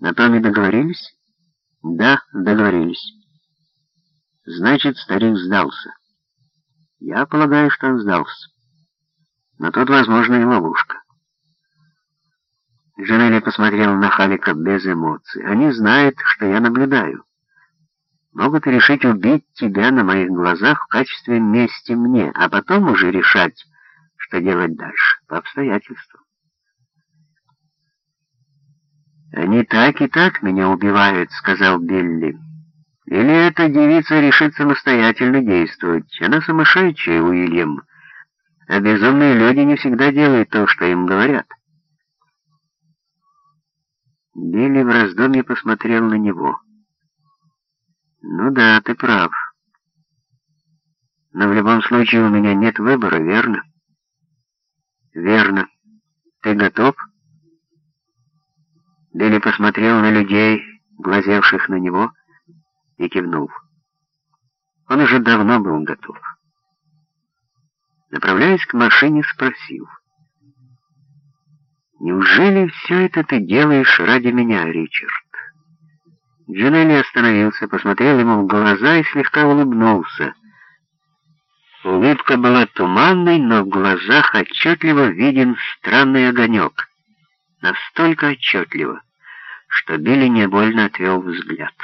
На том и договорились? Да, договорились. Значит, старик сдался. Я полагаю, что он сдался. Но тут, возможно, и ловушка. Джанелли посмотрел на Халика без эмоций. Они знают, что я наблюдаю. Могут решить убить тебя на моих глазах в качестве мести мне, а потом уже решать, что делать дальше, по обстоятельствам. «Они так и так меня убивают», — сказал Билли. «Или эта девица решит самостоятельно действовать? Она сумасшедшая, Уильям. А безумные люди не всегда делают то, что им говорят». Билли в раздумье посмотрел на него. «Ну да, ты прав. Но в любом случае у меня нет выбора, верно?» «Верно. Ты готов?» Билли посмотрел на людей, глазевших на него, и кивнул. Он уже давно был готов. Направляясь к машине, спросил. «Неужели все это ты делаешь ради меня, Ричард?» Джинелли остановился, посмотрел ему в глаза и слегка улыбнулся. Улыбка была туманной, но в глазах отчетливо виден странный огонек. Настолько отчетливо, что Билли невольно отвел взгляд.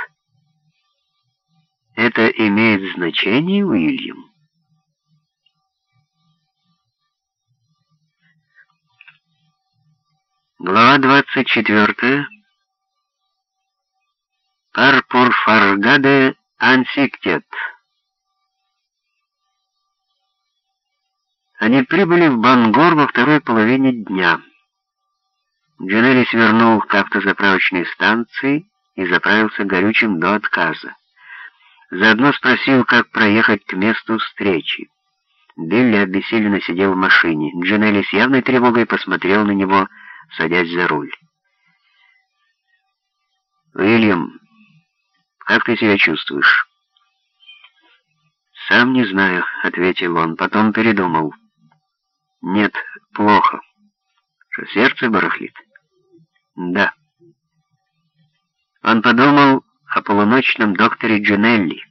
«Это имеет значение, Уильям?» Глава 24. Парпур Фаргаде Ансиктет. Они прибыли в Бангор во второй половине дня. Джанелли свернул к автозаправочной станции и заправился горючим до отказа. Заодно спросил, как проехать к месту встречи. Билли обессиленно сидел в машине. Джанелли с явной тревогой посмотрел на него, садясь за руль. «Уильям, как ты себя чувствуешь?» «Сам не знаю», — ответил он, потом передумал. «Нет, плохо. Что, сердце барахлит?» Да. Он подумал о полуночном докторе Джинелли,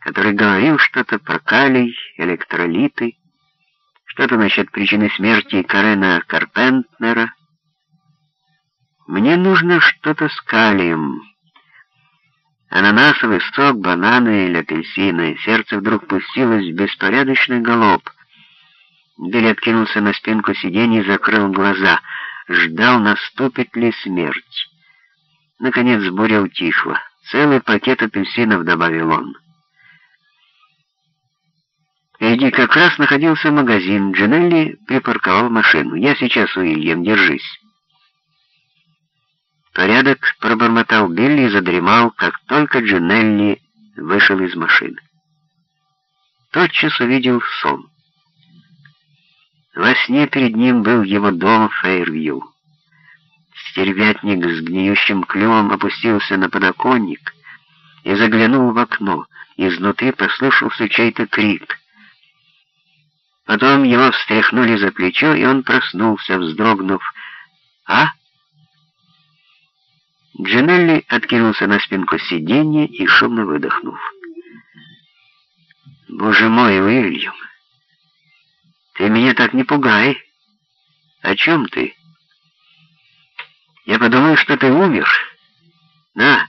который говорил что-то про калий, электролиты, что-то насчет причины смерти Карена Карпентнера. Мне нужно что-то с калием. Ананасовый сок, бананы или апельсины. Сердце вдруг пустилось в беспорядочный галоп. Билли откинулся на спинку сиденья и закрыл глаза — ждал, наступит ли смерть. Наконец буря утихла. Целый пакет апельсинов добавил он. Впереди как раз находился магазин. Джинелли припарковал машину. «Я сейчас, Уильям, держись». Порядок пробормотал Билли и задремал, как только Джинелли вышел из машины. Тотчас увидел сон. Во сне перед ним был его дом Фейрвью. Стервятник с гниющим клювом опустился на подоконник и заглянул в окно. Изнутри послышался чей-то крик. Потом его встряхнули за плечо, и он проснулся, вздрогнув. «А?» Джинелли откинулся на спинку сиденья и шумно выдохнул. «Боже мой, Уильям!» Ты меня так не пугай. О чем ты? Я подумал, что ты умер. На,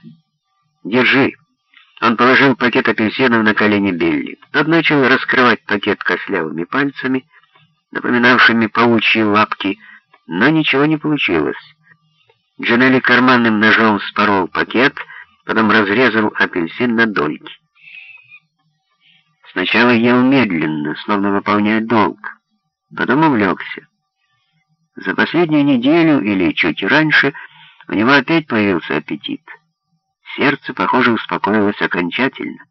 держи. Он положил пакет апельсинов на колени Билли. Тот начал раскрывать пакет костлявыми пальцами, напоминавшими паучьи лапки, но ничего не получилось. Джанелли карманным ножом спорол пакет, потом разрезал апельсин на дольки. Сначала ел медленно, словно выполняя долг потом увлекся. За последнюю неделю или чуть раньше у него опять появился аппетит. Сердце, похоже, успокоилось окончательно,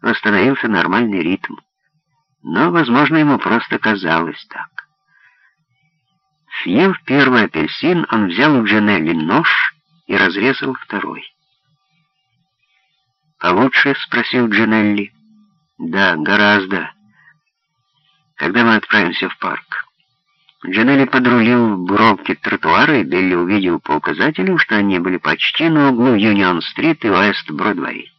восстановился нормальный ритм. Но, возможно, ему просто казалось так. Съев первый апельсин, он взял у Джанелли нож и разрезал второй. «Получше?» — спросил Джанелли. «Да, гораздо. Когда мы отправимся в парк?» Джанелли подрулил в бровке тротуара, и Билли увидел по указателям, что они были почти на углу Юнион-стрит и Уэст-Бродвей.